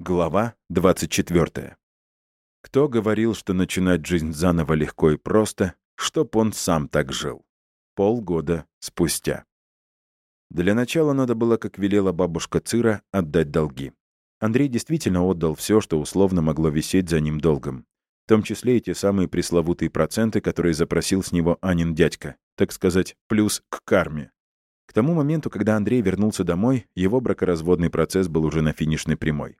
Глава 24. Кто говорил, что начинать жизнь заново легко и просто, чтоб он сам так жил? Полгода спустя. Для начала надо было, как велела бабушка Цира, отдать долги. Андрей действительно отдал все, что условно могло висеть за ним долгом. В том числе и те самые пресловутые проценты, которые запросил с него Анин дядька. Так сказать, плюс к карме. К тому моменту, когда Андрей вернулся домой, его бракоразводный процесс был уже на финишной прямой.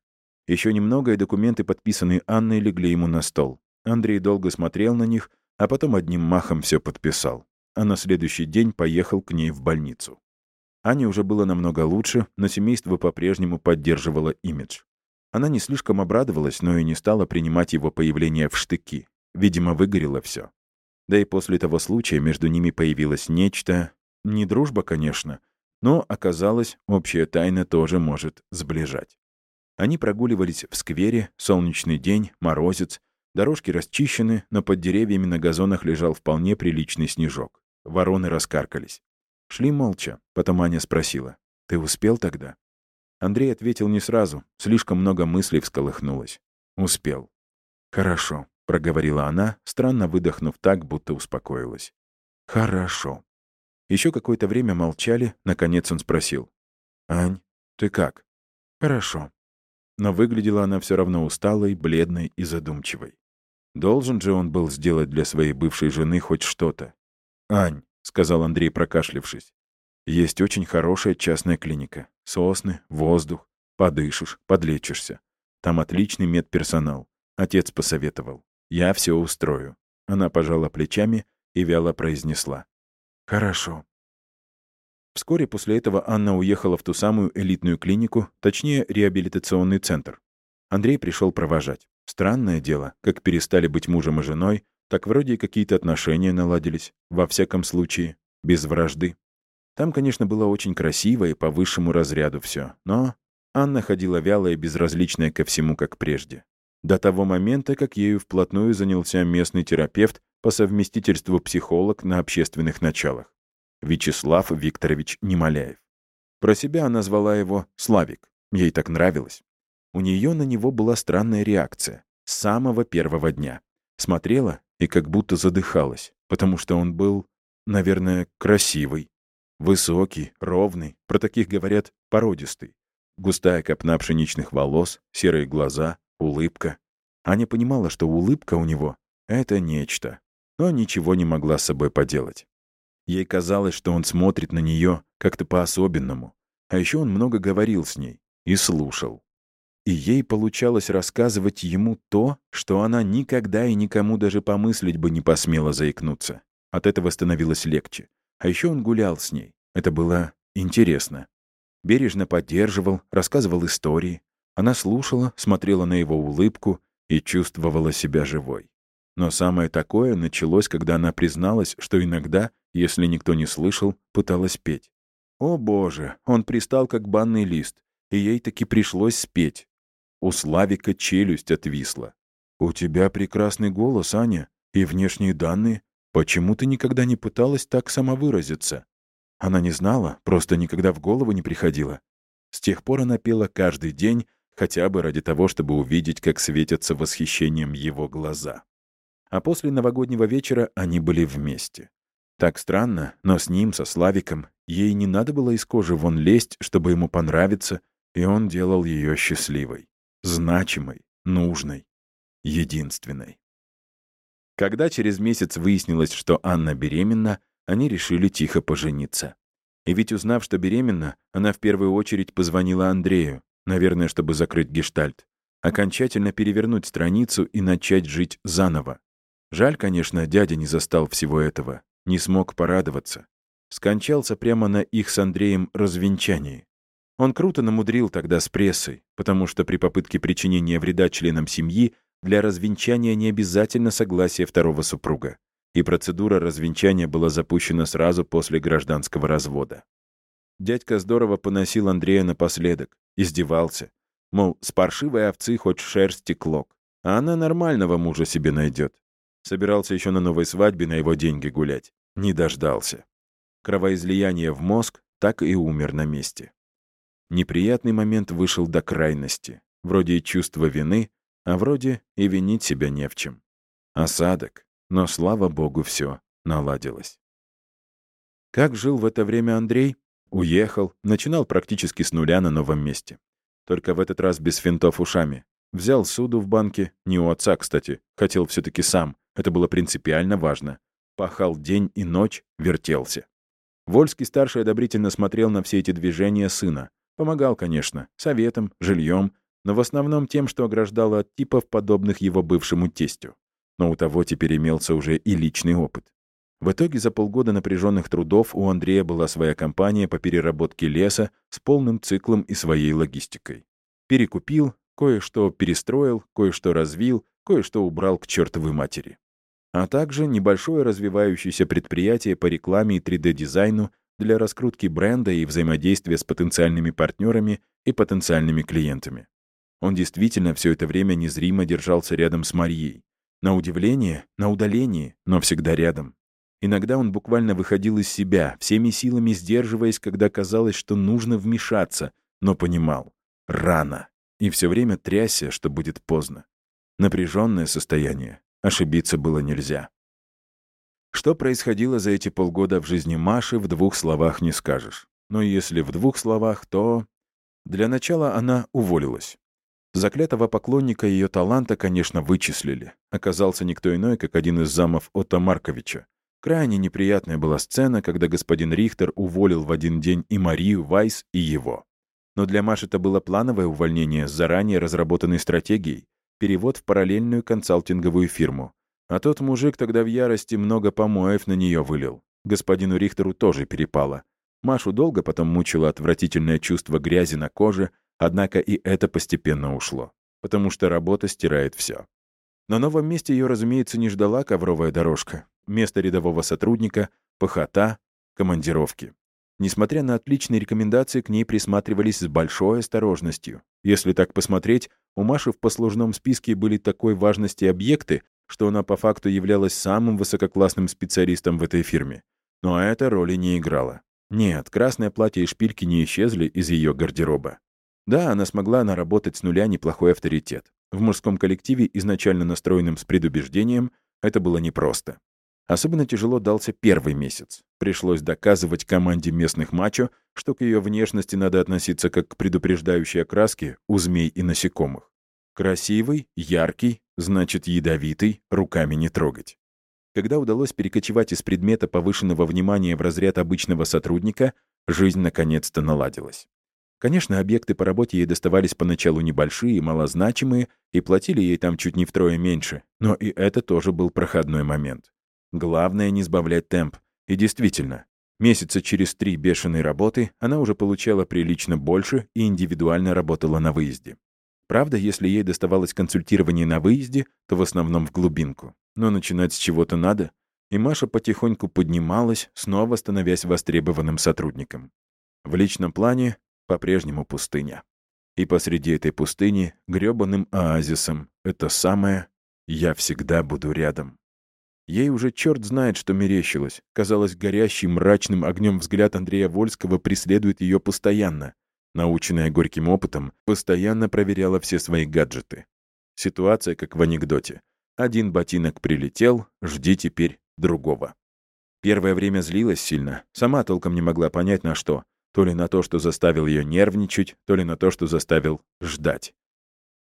Еще немного, и документы, подписанные Анной, легли ему на стол. Андрей долго смотрел на них, а потом одним махом все подписал. А на следующий день поехал к ней в больницу. Ане уже было намного лучше, но семейство по-прежнему поддерживало имидж. Она не слишком обрадовалась, но и не стала принимать его появление в штыки. Видимо, выгорело все. Да и после того случая между ними появилось нечто... Не дружба, конечно, но, оказалось, общая тайна тоже может сближать. Они прогуливались в сквере, солнечный день, морозец, дорожки расчищены, но под деревьями на газонах лежал вполне приличный снежок. Вороны раскаркались. Шли молча, потом Аня спросила, «Ты успел тогда?» Андрей ответил не сразу, слишком много мыслей всколыхнулось. «Успел». «Хорошо», — проговорила она, странно выдохнув так, будто успокоилась. «Хорошо». Еще какое-то время молчали, наконец он спросил. «Ань, ты как?» «Хорошо», но выглядела она все равно усталой, бледной и задумчивой. Должен же он был сделать для своей бывшей жены хоть что-то. «Ань», — сказал Андрей, прокашлившись, — «есть очень хорошая частная клиника. Сосны, воздух. Подышишь, подлечишься. Там отличный медперсонал. Отец посоветовал. Я все устрою». Она пожала плечами и вяло произнесла. «Хорошо. Вскоре после этого Анна уехала в ту самую элитную клинику, точнее, реабилитационный центр. Андрей пришел провожать. Странное дело, как перестали быть мужем и женой, так вроде и какие-то отношения наладились, во всяком случае, без вражды. Там, конечно, было очень красиво и по высшему разряду все, но Анна ходила вялая и безразличная ко всему, как прежде. До того момента, как ею вплотную занялся местный терапевт по совместительству психолог на общественных началах. Вячеслав Викторович Немоляев. Про себя она звала его Славик. Ей так нравилось. У нее на него была странная реакция. С самого первого дня. Смотрела и как будто задыхалась, потому что он был, наверное, красивый. Высокий, ровный, про таких говорят породистый. Густая копна пшеничных волос, серые глаза, улыбка. Аня понимала, что улыбка у него — это нечто, но ничего не могла с собой поделать. Ей казалось, что он смотрит на нее как-то по-особенному. А еще он много говорил с ней и слушал. И ей получалось рассказывать ему то, что она никогда и никому даже помыслить бы не посмела заикнуться. От этого становилось легче. А еще он гулял с ней. Это было интересно. Бережно поддерживал, рассказывал истории. Она слушала, смотрела на его улыбку и чувствовала себя живой. Но самое такое началось, когда она призналась, что иногда если никто не слышал, пыталась петь. О боже, он пристал как банный лист, и ей таки пришлось спеть. У Славика челюсть отвисла. «У тебя прекрасный голос, Аня, и внешние данные. Почему ты никогда не пыталась так самовыразиться?» Она не знала, просто никогда в голову не приходила. С тех пор она пела каждый день, хотя бы ради того, чтобы увидеть, как светятся восхищением его глаза. А после новогоднего вечера они были вместе. Так странно, но с ним, со Славиком, ей не надо было из кожи вон лезть, чтобы ему понравиться, и он делал ее счастливой, значимой, нужной, единственной. Когда через месяц выяснилось, что Анна беременна, они решили тихо пожениться. И ведь узнав, что беременна, она в первую очередь позвонила Андрею, наверное, чтобы закрыть гештальт, окончательно перевернуть страницу и начать жить заново. Жаль, конечно, дядя не застал всего этого не смог порадоваться. Скончался прямо на их с Андреем развенчании. Он круто намудрил тогда с прессой, потому что при попытке причинения вреда членам семьи для развенчания не обязательно согласие второго супруга. И процедура развенчания была запущена сразу после гражданского развода. Дядька здорово поносил Андрея напоследок, издевался. Мол, с паршивой овцы хоть шерсти клок, а она нормального мужа себе найдет. Собирался еще на новой свадьбе на его деньги гулять. Не дождался. Кровоизлияние в мозг так и умер на месте. Неприятный момент вышел до крайности. вроде и чувство вины, а вроде и винить себя не в чем. Осадок, но, слава богу, все наладилось. Как жил в это время Андрей? Уехал, начинал практически с нуля на новом месте. Только в этот раз без финтов ушами. Взял суду в банке, не у отца, кстати, хотел все таки сам, это было принципиально важно. Пахал день и ночь, вертелся. Вольский-старший одобрительно смотрел на все эти движения сына. Помогал, конечно, советом, жильем, но в основном тем, что ограждало от типов, подобных его бывшему тестю. Но у того теперь имелся уже и личный опыт. В итоге за полгода напряженных трудов у Андрея была своя компания по переработке леса с полным циклом и своей логистикой. Перекупил, кое-что перестроил, кое-что развил, кое-что убрал к чертовой матери. А также небольшое развивающееся предприятие по рекламе и 3D-дизайну для раскрутки бренда и взаимодействия с потенциальными партнерами и потенциальными клиентами. Он действительно все это время незримо держался рядом с Марией. На удивление, на удалении, но всегда рядом. Иногда он буквально выходил из себя, всеми силами сдерживаясь, когда казалось, что нужно вмешаться, но понимал — рано. И все время трясся, что будет поздно. Напряженное состояние. Ошибиться было нельзя. Что происходило за эти полгода в жизни Маши, в двух словах не скажешь. Но если в двух словах, то... Для начала она уволилась. Заклятого поклонника ее таланта, конечно, вычислили. Оказался никто иной, как один из замов Отто Марковича, Крайне неприятная была сцена, когда господин Рихтер уволил в один день и Марию Вайс, и его. Но для Маши это было плановое увольнение с заранее разработанной стратегией, перевод в параллельную консалтинговую фирму. А тот мужик тогда в ярости много помоев на нее вылил. Господину Рихтеру тоже перепало. Машу долго потом мучило отвратительное чувство грязи на коже, однако и это постепенно ушло, потому что работа стирает все. На новом месте ее, разумеется, не ждала ковровая дорожка место рядового сотрудника, похота, командировки. Несмотря на отличные рекомендации, к ней присматривались с большой осторожностью. Если так посмотреть, у Маши в послужном списке были такой важности объекты, что она по факту являлась самым высококлассным специалистом в этой фирме. Но это роли не играла. Нет, красное платье и шпильки не исчезли из ее гардероба. Да, она смогла наработать с нуля неплохой авторитет. В мужском коллективе, изначально настроенном с предубеждением, это было непросто. Особенно тяжело дался первый месяц. Пришлось доказывать команде местных мачо, что к ее внешности надо относиться как к предупреждающей окраске у змей и насекомых. Красивый, яркий, значит ядовитый, руками не трогать. Когда удалось перекочевать из предмета повышенного внимания в разряд обычного сотрудника, жизнь наконец-то наладилась. Конечно, объекты по работе ей доставались поначалу небольшие, малозначимые, и платили ей там чуть не втрое меньше, но и это тоже был проходной момент. Главное — не сбавлять темп. И действительно, месяца через три бешеной работы она уже получала прилично больше и индивидуально работала на выезде. Правда, если ей доставалось консультирование на выезде, то в основном в глубинку. Но начинать с чего-то надо. И Маша потихоньку поднималась, снова становясь востребованным сотрудником. В личном плане по-прежнему пустыня. И посреди этой пустыни, грёбаным оазисом, это самое «я всегда буду рядом». Ей уже черт знает, что мерещилось. Казалось, горящий мрачным огнем взгляд Андрея Вольского преследует ее постоянно. Наученная горьким опытом, постоянно проверяла все свои гаджеты. Ситуация как в анекдоте. Один ботинок прилетел, жди теперь другого. Первое время злилась сильно, сама толком не могла понять на что. То ли на то, что заставил ее нервничать, то ли на то, что заставил ждать.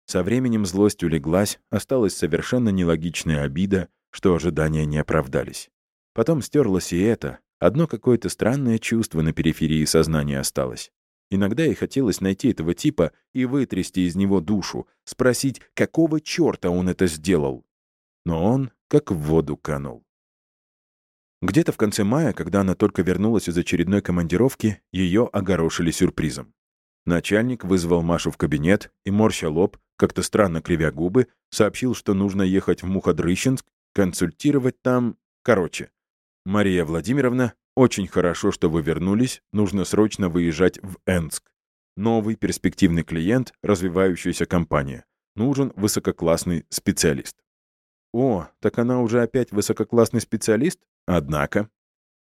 Со временем злость улеглась, осталась совершенно нелогичная обида, что ожидания не оправдались. Потом стерлось и это. Одно какое-то странное чувство на периферии сознания осталось. Иногда ей хотелось найти этого типа и вытрясти из него душу, спросить, какого черта он это сделал. Но он как в воду канул. Где-то в конце мая, когда она только вернулась из очередной командировки, ее огорошили сюрпризом. Начальник вызвал Машу в кабинет и, морща лоб, как-то странно кривя губы, сообщил, что нужно ехать в Муходрыщенск консультировать там... Короче, Мария Владимировна, очень хорошо, что вы вернулись, нужно срочно выезжать в Энск. Новый перспективный клиент, развивающаяся компания. Нужен высококлассный специалист. О, так она уже опять высококлассный специалист? Однако.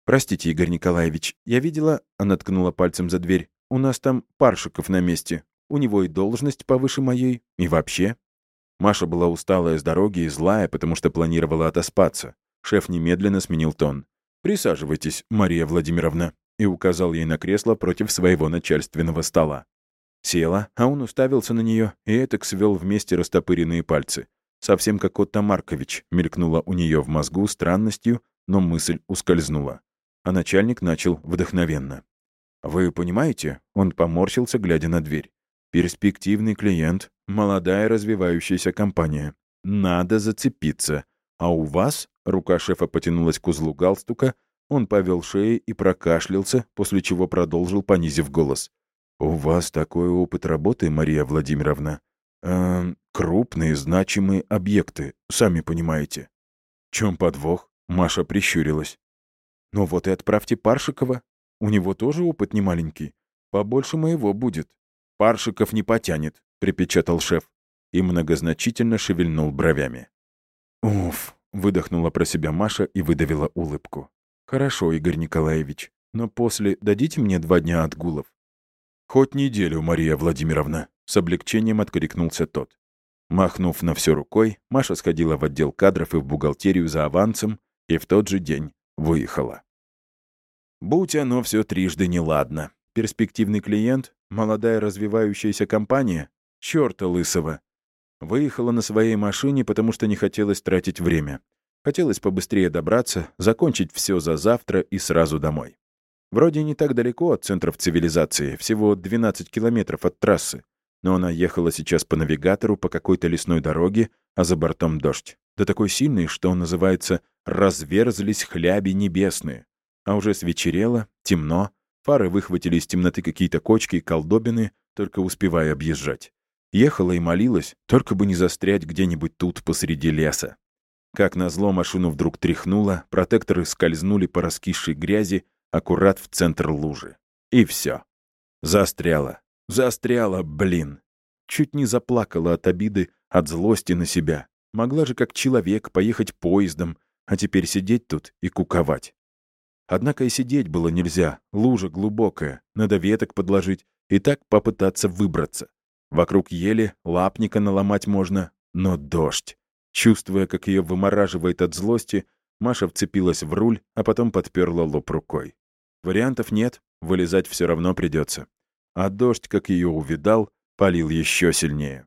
Простите, Игорь Николаевич, я видела, она ткнула пальцем за дверь, у нас там Паршиков на месте. У него и должность повыше моей, и вообще. Маша была усталая с дороги и злая, потому что планировала отоспаться. Шеф немедленно сменил тон. «Присаживайтесь, Мария Владимировна», и указал ей на кресло против своего начальственного стола. Села, а он уставился на нее, и этак свел вместе растопыренные пальцы. Совсем как Отто Маркович мелькнула у нее в мозгу странностью, но мысль ускользнула. А начальник начал вдохновенно. «Вы понимаете?» — он поморщился, глядя на дверь. Перспективный клиент, молодая развивающаяся компания. Надо зацепиться. А у вас, рука шефа потянулась к узлу галстука, он повел шеей и прокашлялся, после чего продолжил, понизив голос. «У вас такой опыт работы, Мария Владимировна. Э, крупные, значимые объекты, сами понимаете». «Чем подвох?» — Маша прищурилась. «Ну вот и отправьте Паршикова. У него тоже опыт немаленький. Побольше моего будет. «Паршиков не потянет», — припечатал шеф и многозначительно шевельнул бровями. «Уф», — выдохнула про себя Маша и выдавила улыбку. «Хорошо, Игорь Николаевич, но после дадите мне два дня отгулов?» «Хоть неделю, Мария Владимировна», — с облегчением открикнулся тот. Махнув на все рукой, Маша сходила в отдел кадров и в бухгалтерию за авансом и в тот же день выехала. Будь оно все трижды неладно. Перспективный клиент, молодая развивающаяся компания, чёрта лысого. Выехала на своей машине, потому что не хотелось тратить время. Хотелось побыстрее добраться, закончить все за завтра и сразу домой. Вроде не так далеко от центров цивилизации, всего 12 километров от трассы. Но она ехала сейчас по навигатору по какой-то лесной дороге, а за бортом дождь. Да такой сильный, что он называется «разверзлись хляби небесные». А уже свечерело, темно, Фары выхватили из темноты какие-то кочки и колдобины, только успевая объезжать. Ехала и молилась, только бы не застрять где-нибудь тут посреди леса. Как назло, машину вдруг тряхнуло, протекторы скользнули по раскисшей грязи аккурат в центр лужи. И все. Застряла. Застряла, блин. Чуть не заплакала от обиды, от злости на себя. Могла же как человек поехать поездом, а теперь сидеть тут и куковать. Однако и сидеть было нельзя, лужа глубокая, надо веток подложить и так попытаться выбраться. Вокруг ели, лапника наломать можно, но дождь. Чувствуя, как ее вымораживает от злости, Маша вцепилась в руль, а потом подперла лоб рукой. Вариантов нет, вылезать все равно придется. А дождь, как ее увидал, палил еще сильнее.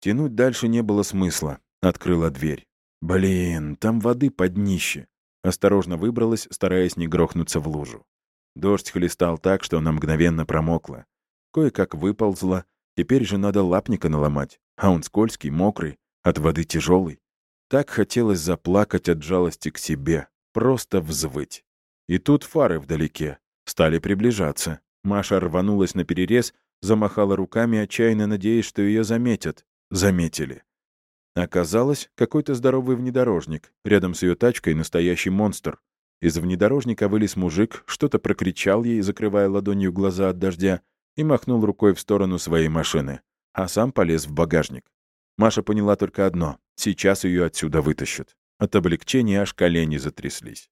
Тянуть дальше не было смысла. Открыла дверь. Блин, там воды под днище. Осторожно выбралась, стараясь не грохнуться в лужу. Дождь хлестал так, что она мгновенно промокла. Кое-как выползла, теперь же надо лапника наломать, а он скользкий, мокрый, от воды тяжелый. Так хотелось заплакать от жалости к себе, просто взвыть. И тут фары вдалеке. Стали приближаться. Маша рванулась на перерез, замахала руками, отчаянно надеясь, что ее заметят. Заметили. Оказалось, какой-то здоровый внедорожник. Рядом с ее тачкой настоящий монстр. Из внедорожника вылез мужик, что-то прокричал ей, закрывая ладонью глаза от дождя, и махнул рукой в сторону своей машины, а сам полез в багажник. Маша поняла только одно — сейчас ее отсюда вытащат. От облегчения аж колени затряслись.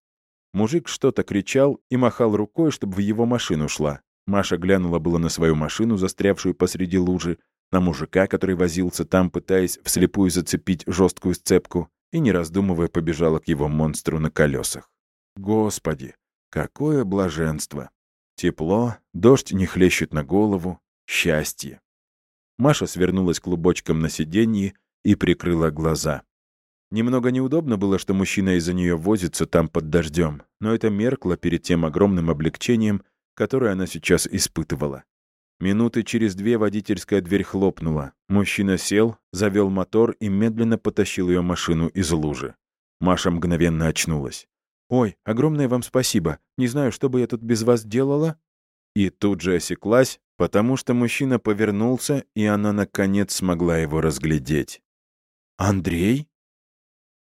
Мужик что-то кричал и махал рукой, чтобы в его машину шла. Маша глянула было на свою машину, застрявшую посреди лужи, на мужика, который возился там, пытаясь вслепую зацепить жесткую сцепку, и, не раздумывая, побежала к его монстру на колесах. Господи, какое блаженство! Тепло, дождь не хлещет на голову, счастье. Маша свернулась клубочком на сиденье и прикрыла глаза. Немного неудобно было, что мужчина из-за нее возится там под дождем, но это меркло перед тем огромным облегчением, которое она сейчас испытывала. Минуты через две водительская дверь хлопнула. Мужчина сел, завел мотор и медленно потащил ее машину из лужи. Маша мгновенно очнулась. «Ой, огромное вам спасибо. Не знаю, что бы я тут без вас делала». И тут же осеклась, потому что мужчина повернулся, и она, наконец, смогла его разглядеть. «Андрей?»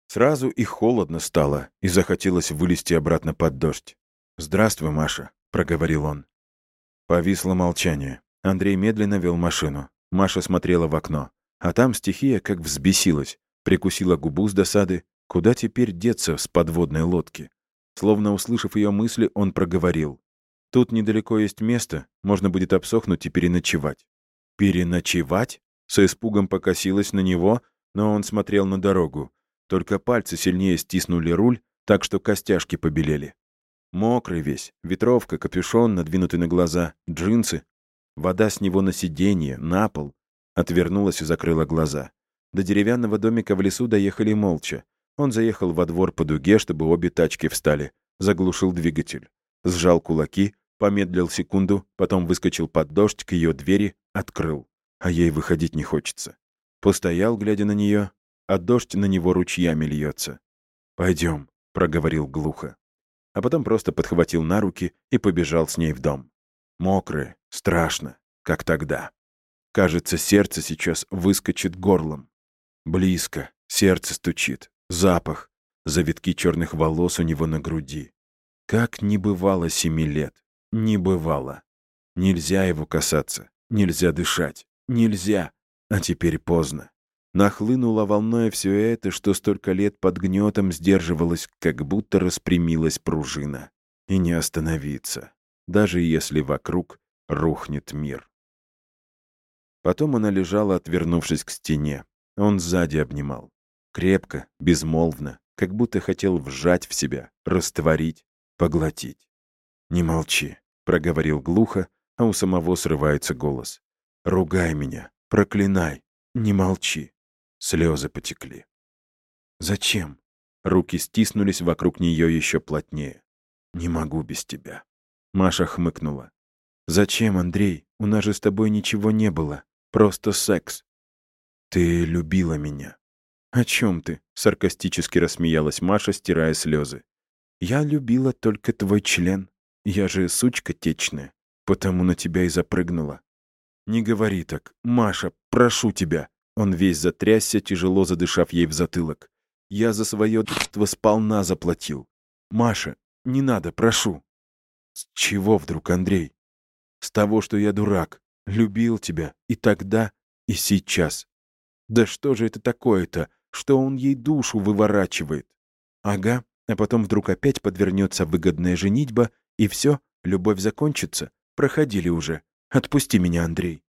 Сразу и холодно стало, и захотелось вылезти обратно под дождь. «Здравствуй, Маша», — проговорил он. Повисло молчание. Андрей медленно вел машину. Маша смотрела в окно. А там стихия как взбесилась. Прикусила губу с досады. Куда теперь деться с подводной лодки? Словно услышав ее мысли, он проговорил. «Тут недалеко есть место, можно будет обсохнуть и переночевать». «Переночевать?» С испугом покосилась на него, но он смотрел на дорогу. Только пальцы сильнее стиснули руль, так что костяшки побелели. Мокрый весь, ветровка, капюшон, надвинутый на глаза, джинсы. Вода с него на сиденье, на пол. Отвернулась и закрыла глаза. До деревянного домика в лесу доехали молча. Он заехал во двор по дуге, чтобы обе тачки встали. Заглушил двигатель. Сжал кулаки, помедлил секунду, потом выскочил под дождь к ее двери, открыл. А ей выходить не хочется. Постоял, глядя на нее, а дождь на него ручьями льется. Пойдем, проговорил глухо а потом просто подхватил на руки и побежал с ней в дом. Мокрое, страшно, как тогда. Кажется, сердце сейчас выскочит горлом. Близко, сердце стучит, запах, завитки черных волос у него на груди. Как не бывало семи лет, не бывало. Нельзя его касаться, нельзя дышать, нельзя, а теперь поздно. Нахлынуло волной все это, что столько лет под гнетом сдерживалось, как будто распрямилась пружина. И не остановиться, даже если вокруг рухнет мир. Потом она лежала, отвернувшись к стене. Он сзади обнимал. Крепко, безмолвно, как будто хотел вжать в себя, растворить, поглотить. «Не молчи», — проговорил глухо, а у самого срывается голос. «Ругай меня, проклинай, не молчи». Слезы потекли. «Зачем?» Руки стиснулись вокруг нее еще плотнее. «Не могу без тебя». Маша хмыкнула. «Зачем, Андрей? У нас же с тобой ничего не было. Просто секс». «Ты любила меня». «О чем ты?» — саркастически рассмеялась Маша, стирая слезы. «Я любила только твой член. Я же сучка течная, потому на тебя и запрыгнула». «Не говори так. Маша, прошу тебя. Он весь затрясся, тяжело задышав ей в затылок. «Я за свое детство сполна заплатил. Маша, не надо, прошу». «С чего вдруг, Андрей?» «С того, что я дурак. Любил тебя и тогда, и сейчас. Да что же это такое-то, что он ей душу выворачивает?» «Ага, а потом вдруг опять подвернется выгодная женитьба, и все, любовь закончится. Проходили уже. Отпусти меня, Андрей».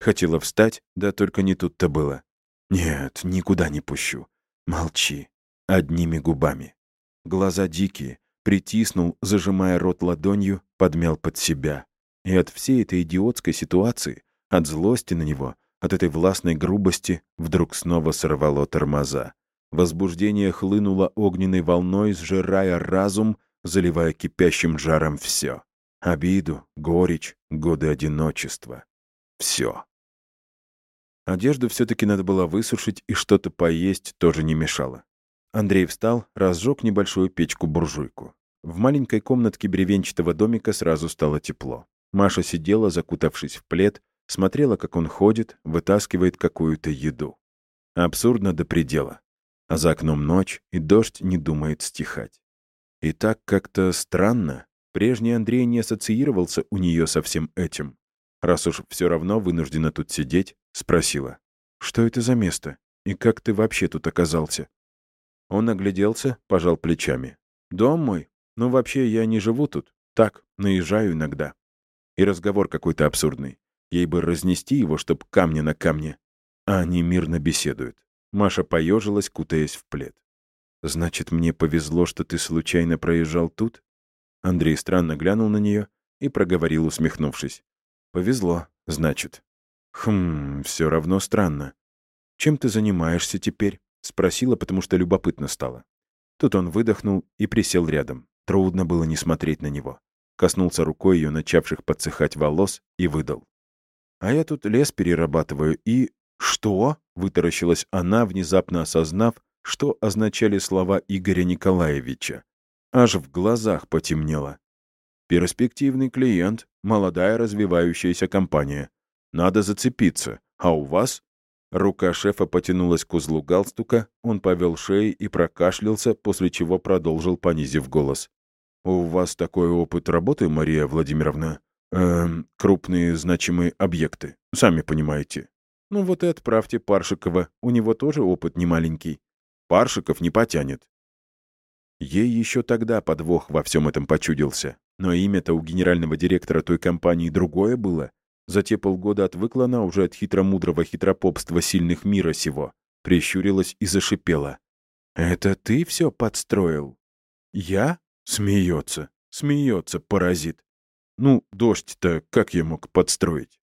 Хотела встать, да только не тут-то было. Нет, никуда не пущу. Молчи. Одними губами. Глаза дикие. Притиснул, зажимая рот ладонью, подмял под себя. И от всей этой идиотской ситуации, от злости на него, от этой властной грубости, вдруг снова сорвало тормоза. Возбуждение хлынуло огненной волной, сжирая разум, заливая кипящим жаром все. Обиду, горечь, годы одиночества. Все. Одежду все-таки надо было высушить, и что-то поесть тоже не мешало. Андрей встал, разжег небольшую печку-буржуйку. В маленькой комнатке бревенчатого домика сразу стало тепло. Маша сидела, закутавшись в плед, смотрела, как он ходит, вытаскивает какую-то еду. Абсурдно до предела. А за окном ночь, и дождь не думает стихать. И так как-то странно. Прежний Андрей не ассоциировался у нее со всем этим. Раз уж все равно вынуждена тут сидеть, спросила. «Что это за место? И как ты вообще тут оказался?» Он огляделся, пожал плечами. «Дом мой? Ну, вообще, я не живу тут. Так, наезжаю иногда». И разговор какой-то абсурдный. Ей бы разнести его, чтоб камня на камне. А они мирно беседуют. Маша поежилась, кутаясь в плед. «Значит, мне повезло, что ты случайно проезжал тут?» Андрей странно глянул на нее и проговорил, усмехнувшись. Повезло, значит. Хм, все равно странно. Чем ты занимаешься теперь? Спросила, потому что любопытно стало. Тут он выдохнул и присел рядом. Трудно было не смотреть на него. Коснулся рукой ее начавших подсыхать волос и выдал. «А я тут лес перерабатываю и...» «Что?» — вытаращилась она, внезапно осознав, что означали слова Игоря Николаевича. Аж в глазах потемнело. Перспективный клиент, молодая развивающаяся компания. Надо зацепиться. А у вас? Рука шефа потянулась к узлу галстука, он повел шеей и прокашлялся, после чего продолжил, понизив голос. «У вас такой опыт работы, Мария Владимировна? Эм, крупные значимые объекты, сами понимаете. Ну вот и отправьте Паршикова, у него тоже опыт немаленький. Паршиков не потянет». Ей еще тогда подвох во всем этом почудился. Но имя-то у генерального директора той компании другое было. За те полгода отвыкла она уже от хитромудрого хитропопства сильных мира сего, прищурилась и зашипела. «Это ты все подстроил?» «Я?» — смеется. Смеется, паразит. Ну, дождь-то как я мог подстроить?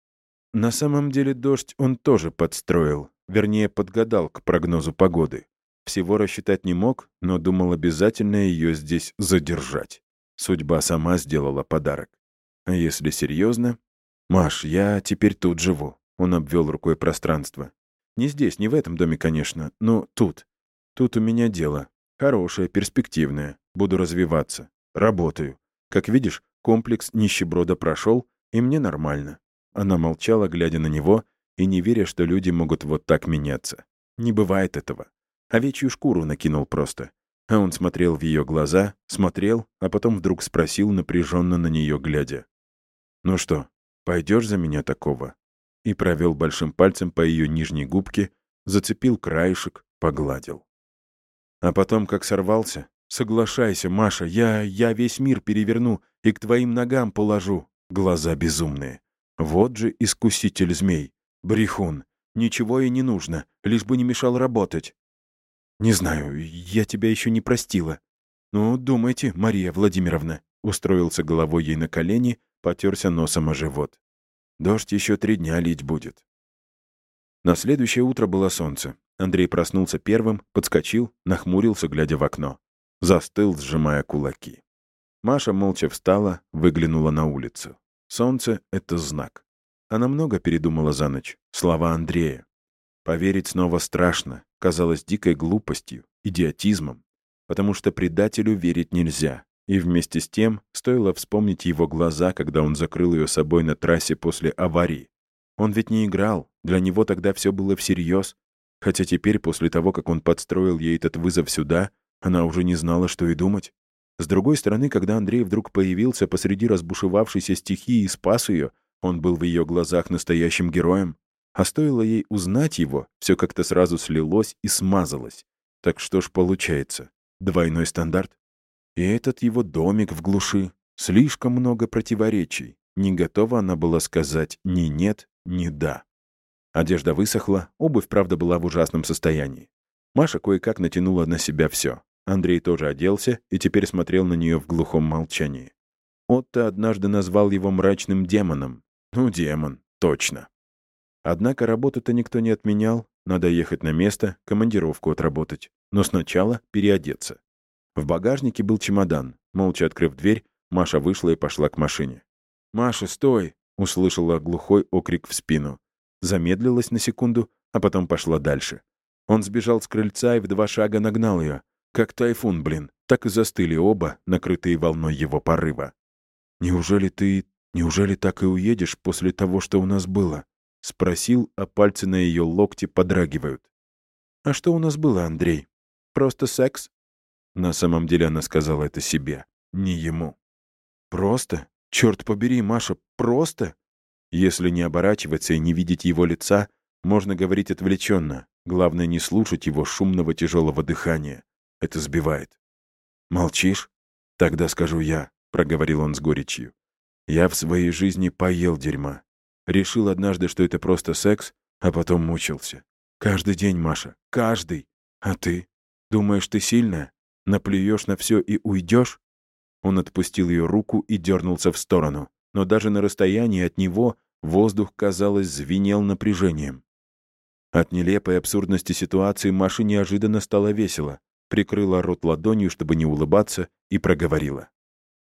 На самом деле дождь он тоже подстроил, вернее, подгадал к прогнозу погоды. Всего рассчитать не мог, но думал обязательно ее здесь задержать. Судьба сама сделала подарок. А если серьезно? Маш, я теперь тут живу. Он обвел рукой пространство. Не здесь, не в этом доме, конечно, но тут. Тут у меня дело. Хорошее, перспективное. Буду развиваться. Работаю. Как видишь, комплекс нищеброда прошел, и мне нормально. Она молчала, глядя на него, и не веря, что люди могут вот так меняться. Не бывает этого. Овечью шкуру накинул просто. А он смотрел в ее глаза, смотрел, а потом вдруг спросил, напряженно на нее глядя. «Ну что, пойдешь за меня такого?» И провел большим пальцем по ее нижней губке, зацепил краешек, погладил. А потом, как сорвался, «Соглашайся, Маша, я, я весь мир переверну и к твоим ногам положу». Глаза безумные. Вот же искуситель змей. Брехун. Ничего и не нужно, лишь бы не мешал работать. Не знаю, я тебя еще не простила. Ну, думайте, Мария Владимировна. Устроился головой ей на колени, потерся носом о живот. Дождь еще три дня лить будет. На следующее утро было солнце. Андрей проснулся первым, подскочил, нахмурился, глядя в окно. Застыл, сжимая кулаки. Маша молча встала, выглянула на улицу. Солнце — это знак. Она много передумала за ночь. Слова Андрея. Поверить снова страшно, казалось дикой глупостью, идиотизмом, потому что предателю верить нельзя. И вместе с тем стоило вспомнить его глаза, когда он закрыл ее собой на трассе после аварии. Он ведь не играл, для него тогда все было всерьез. Хотя теперь, после того, как он подстроил ей этот вызов сюда, она уже не знала, что и думать. С другой стороны, когда Андрей вдруг появился посреди разбушевавшейся стихии и спас ее, он был в ее глазах настоящим героем. А стоило ей узнать его, все как-то сразу слилось и смазалось. Так что ж получается? Двойной стандарт? И этот его домик в глуши. Слишком много противоречий. Не готова она была сказать ни нет, ни да. Одежда высохла, обувь, правда, была в ужасном состоянии. Маша кое-как натянула на себя все. Андрей тоже оделся и теперь смотрел на нее в глухом молчании. Отто однажды назвал его мрачным демоном. Ну, демон, точно. Однако работу-то никто не отменял. Надо ехать на место, командировку отработать. Но сначала переодеться. В багажнике был чемодан. Молча открыв дверь, Маша вышла и пошла к машине. «Маша, стой!» — услышала глухой окрик в спину. Замедлилась на секунду, а потом пошла дальше. Он сбежал с крыльца и в два шага нагнал ее. Как тайфун, блин. Так и застыли оба, накрытые волной его порыва. «Неужели ты... Неужели так и уедешь после того, что у нас было?» Спросил, а пальцы на ее локте подрагивают. «А что у нас было, Андрей? Просто секс?» На самом деле она сказала это себе, не ему. «Просто? Черт побери, Маша, просто?» Если не оборачиваться и не видеть его лица, можно говорить отвлеченно. Главное, не слушать его шумного тяжелого дыхания. Это сбивает. «Молчишь? Тогда скажу я», — проговорил он с горечью. «Я в своей жизни поел дерьма. Решил однажды, что это просто секс, а потом мучился. Каждый день, Маша, каждый. А ты? Думаешь, ты сильная? Наплюешь на все и уйдешь? Он отпустил ее руку и дернулся в сторону. Но даже на расстоянии от него воздух, казалось, звенел напряжением. От нелепой абсурдности ситуации Маше неожиданно стало весело прикрыла рот ладонью, чтобы не улыбаться, и проговорила.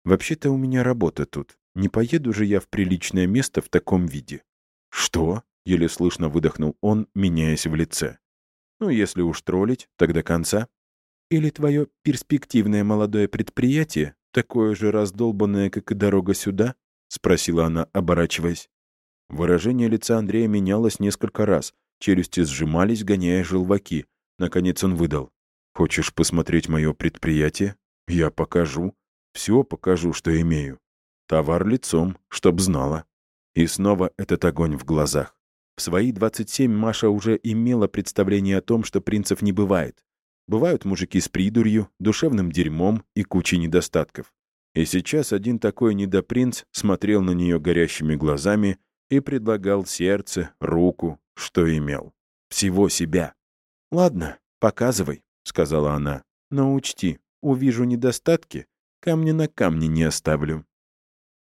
«Вообще-то у меня работа тут. Не поеду же я в приличное место в таком виде». «Что?» — еле слышно выдохнул он, меняясь в лице. «Ну, если уж троллить, тогда конца. Или твое перспективное молодое предприятие, такое же раздолбанное, как и дорога сюда?» — спросила она, оборачиваясь. Выражение лица Андрея менялось несколько раз, челюсти сжимались, гоняя желваки. Наконец он выдал. Хочешь посмотреть мое предприятие? Я покажу. Все покажу, что имею. Товар лицом, чтоб знала. И снова этот огонь в глазах. В свои 27 Маша уже имела представление о том, что принцев не бывает. Бывают мужики с придурью, душевным дерьмом и кучей недостатков. И сейчас один такой недопринц смотрел на нее горящими глазами и предлагал сердце, руку, что имел. Всего себя. «Ладно, показывай», — сказала она. «Но учти, увижу недостатки, камня на камне не оставлю».